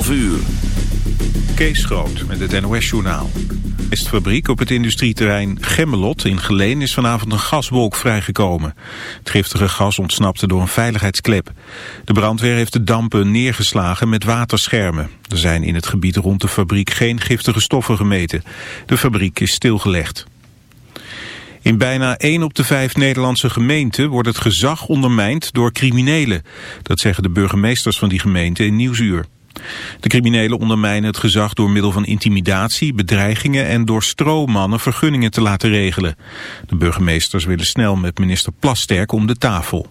12 uur. Kees Groot met het NOS-journaal. Fabriek op het industrieterrein Gemmelot in Geleen is vanavond een gaswolk vrijgekomen. Het giftige gas ontsnapte door een veiligheidsklep. De brandweer heeft de dampen neergeslagen met waterschermen. Er zijn in het gebied rond de fabriek geen giftige stoffen gemeten. De fabriek is stilgelegd. In bijna 1 op de 5 Nederlandse gemeenten wordt het gezag ondermijnd door criminelen. Dat zeggen de burgemeesters van die gemeenten in Nieuwsuur. De criminelen ondermijnen het gezag door middel van intimidatie, bedreigingen en door stroommannen vergunningen te laten regelen. De burgemeesters willen snel met minister Plasterk om de tafel.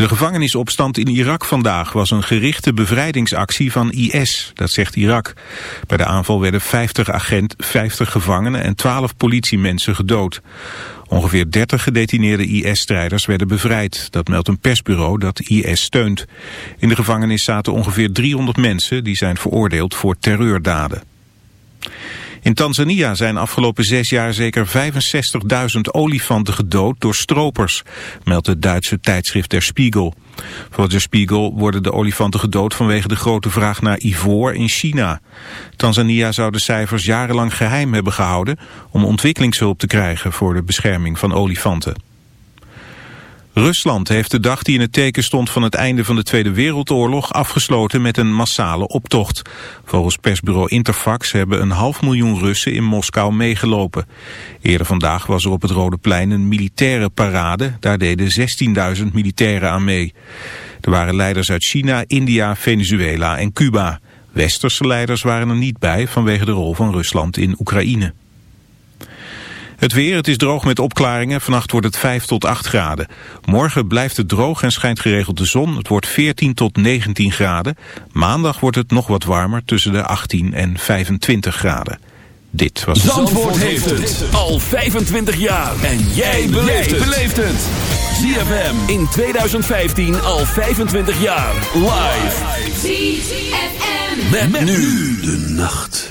De gevangenisopstand in Irak vandaag was een gerichte bevrijdingsactie van IS, dat zegt Irak. Bij de aanval werden 50, agent, 50 gevangenen en 12 politiemensen gedood. Ongeveer 30 gedetineerde IS-strijders werden bevrijd. Dat meldt een persbureau dat IS steunt. In de gevangenis zaten ongeveer 300 mensen die zijn veroordeeld voor terreurdaden. In Tanzania zijn afgelopen zes jaar zeker 65.000 olifanten gedood door stropers, meldt het Duitse tijdschrift Der Spiegel. Volgens Der Spiegel worden de olifanten gedood vanwege de grote vraag naar ivoor in China. Tanzania zou de cijfers jarenlang geheim hebben gehouden om ontwikkelingshulp te krijgen voor de bescherming van olifanten. Rusland heeft de dag die in het teken stond van het einde van de Tweede Wereldoorlog afgesloten met een massale optocht. Volgens persbureau Interfax hebben een half miljoen Russen in Moskou meegelopen. Eerder vandaag was er op het Rode Plein een militaire parade. Daar deden 16.000 militairen aan mee. Er waren leiders uit China, India, Venezuela en Cuba. Westerse leiders waren er niet bij vanwege de rol van Rusland in Oekraïne. Het weer, het is droog met opklaringen. Vannacht wordt het 5 tot 8 graden. Morgen blijft het droog en schijnt geregeld de zon. Het wordt 14 tot 19 graden. Maandag wordt het nog wat warmer tussen de 18 en 25 graden. Dit was Zandvoort, Zandvoort heeft het al 25 jaar. En jij beleeft het. ZFM in 2015 al 25 jaar. Live. ZFM. met nu de nacht.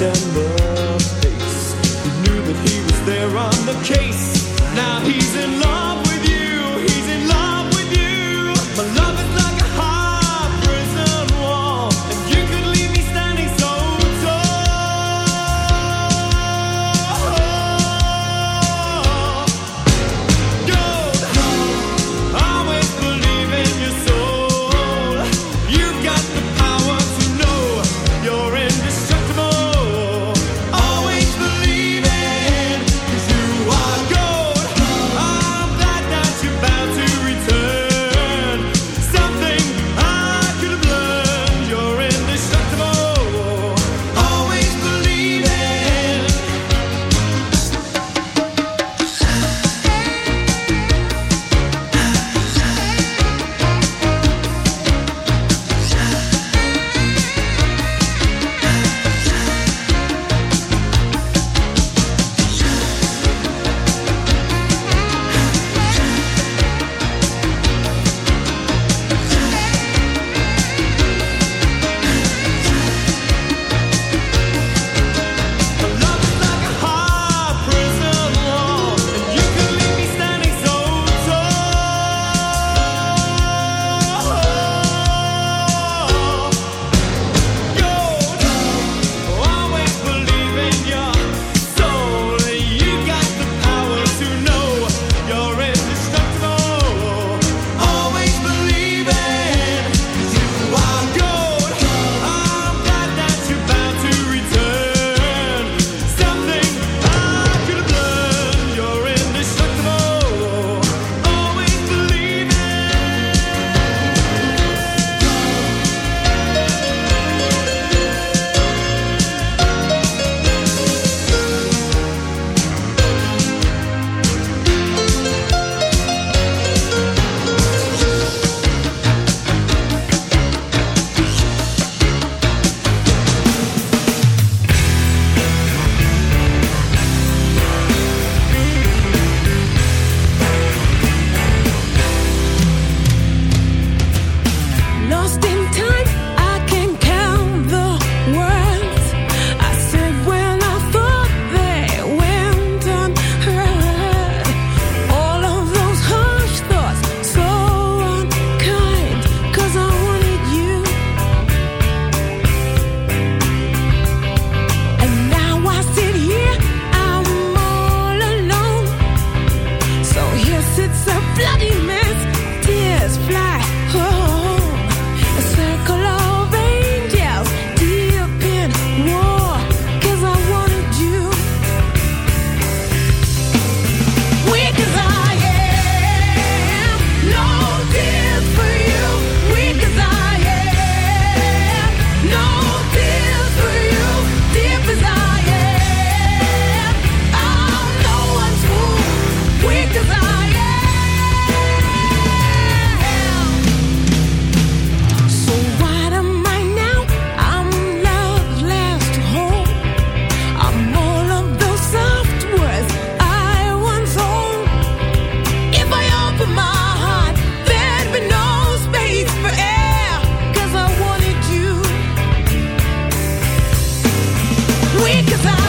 September pace. He knew that he was there on the case. Now he's in love. weak as I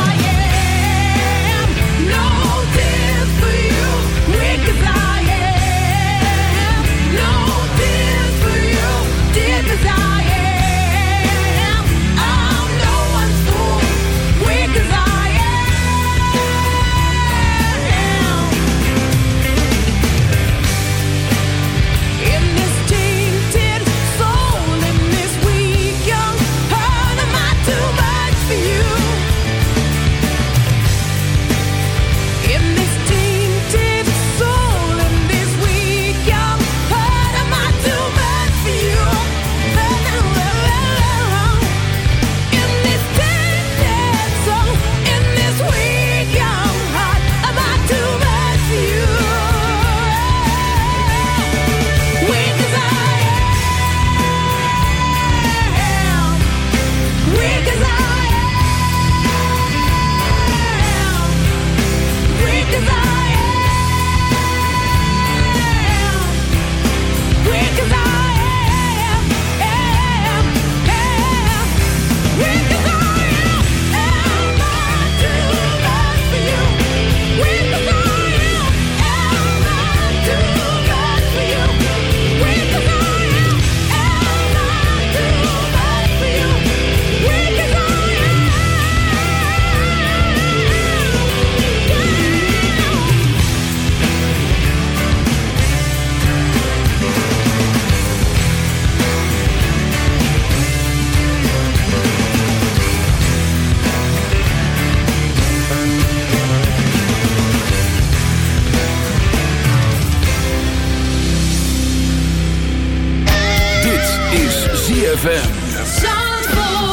ZFM.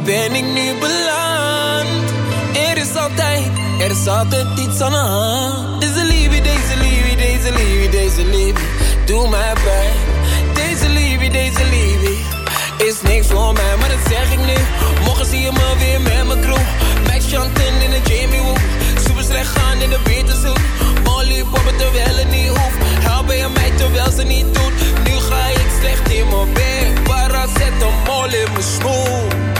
Waar ben ik nu beland? Er is altijd, er is altijd iets aan de hand. Deze liefde, deze liefde, deze liefde, deze liefde, doe mij pijn. Deze liefde, deze liefde, is niks voor mij, maar dat zeg ik nu. Morgen zie je me weer met mijn crew. Max Chanten in de Jamie Woo. Super slecht gaan in de Beterzoek. Molly poppen terwijl het niet hoeft. Help je mij terwijl ze niet doet. Nu ga ik slecht in mijn bed. Para zet een mol in mijn schoen.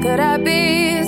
Could I be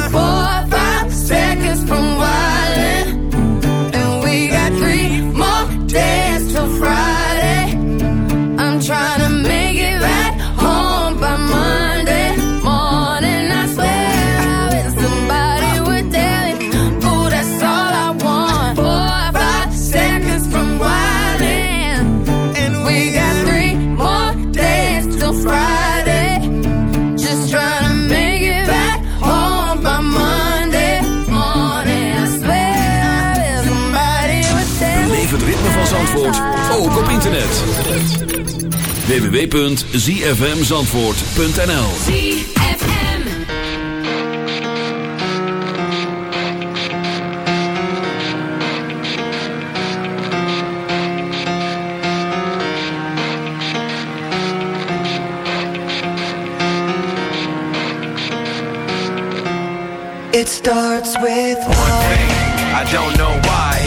www.zfmzandvoort.nl It starts with One thing, I don't know why.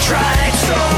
tried so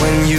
When you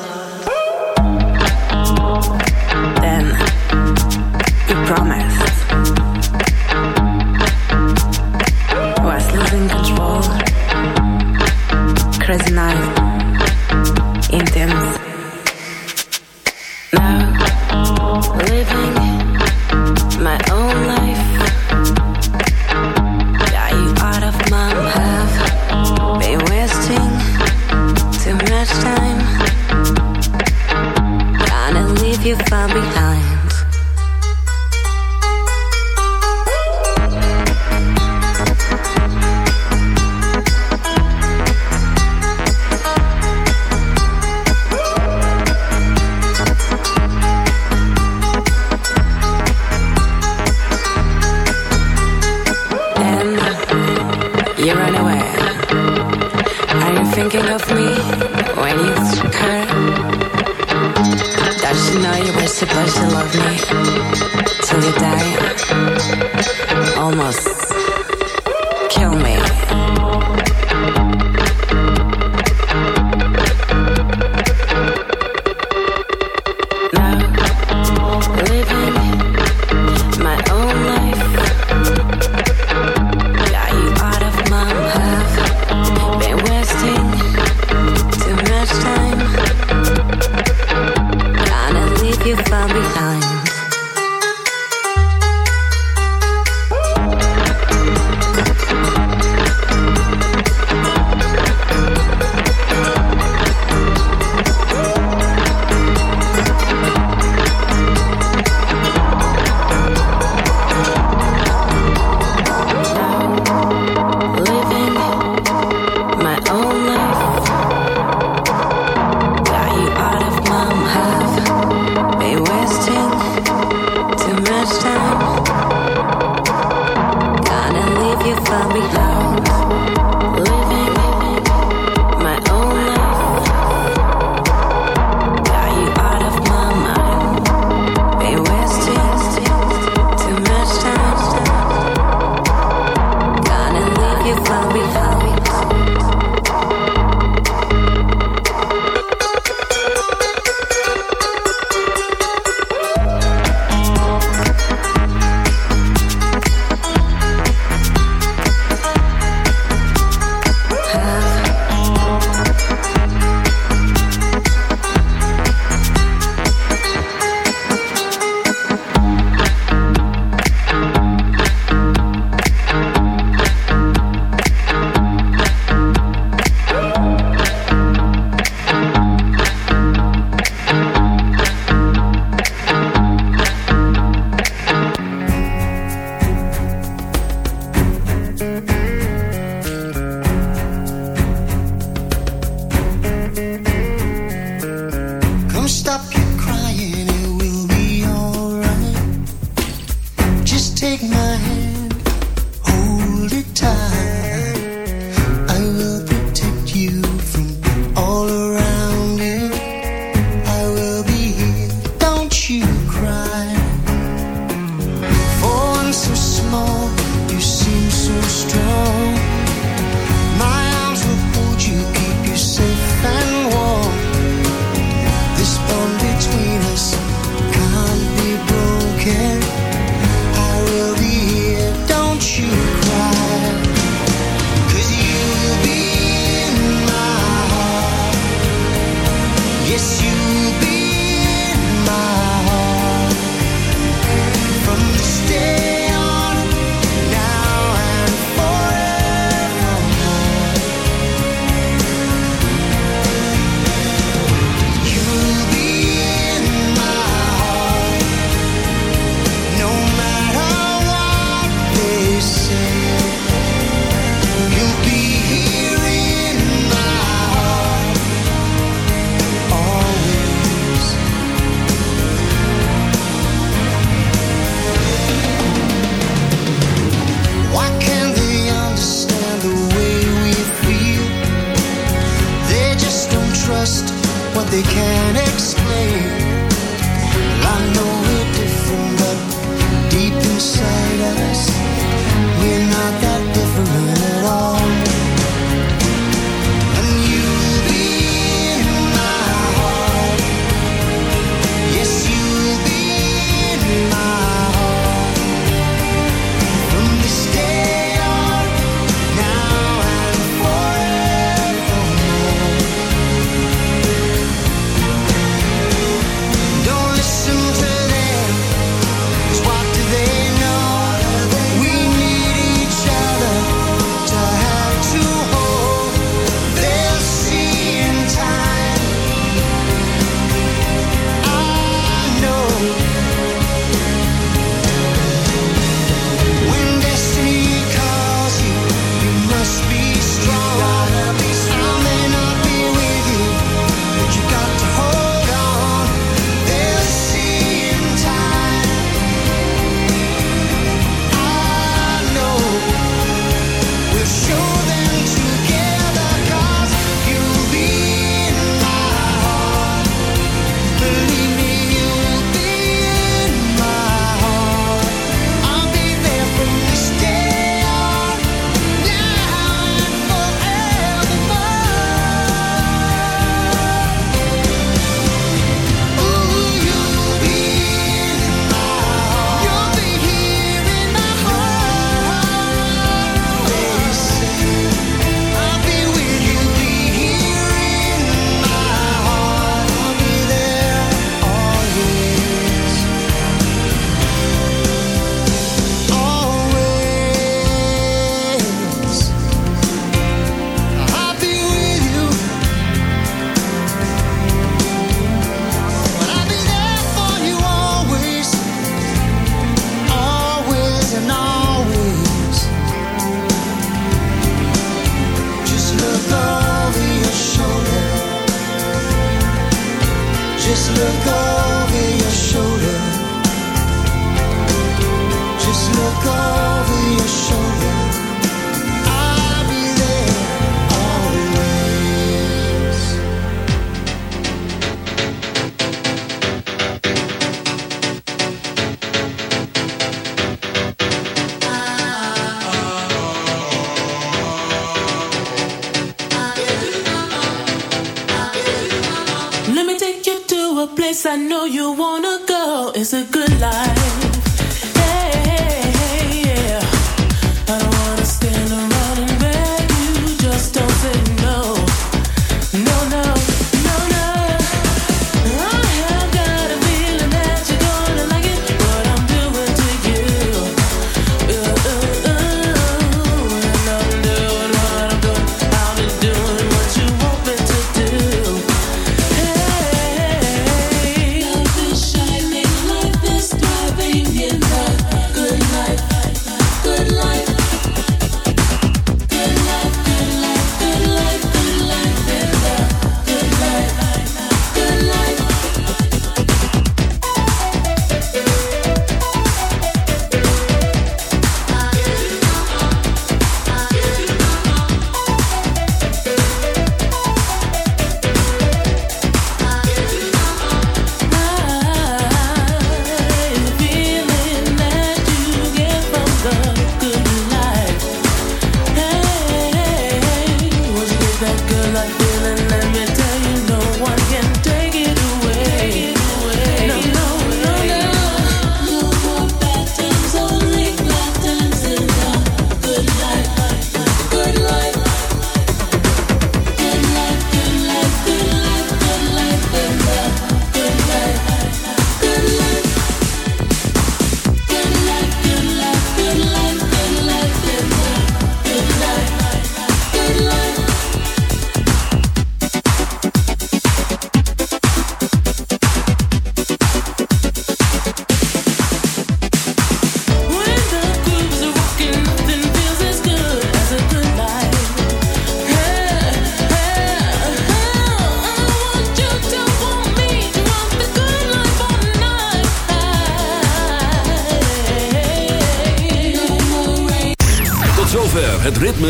time. Gonna leave you far behind.